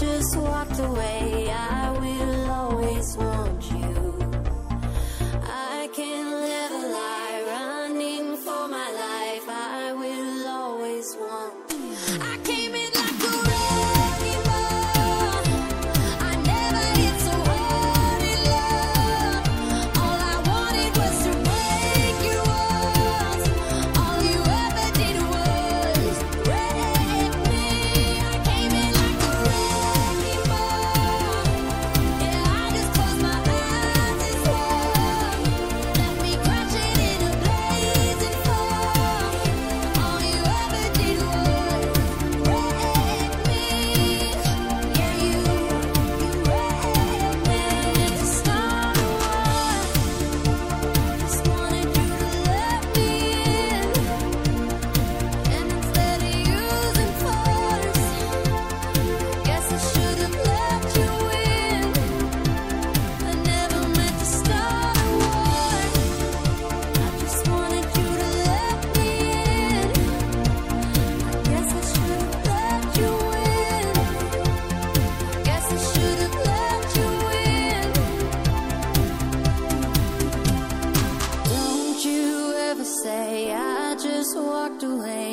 just walked away. walked away.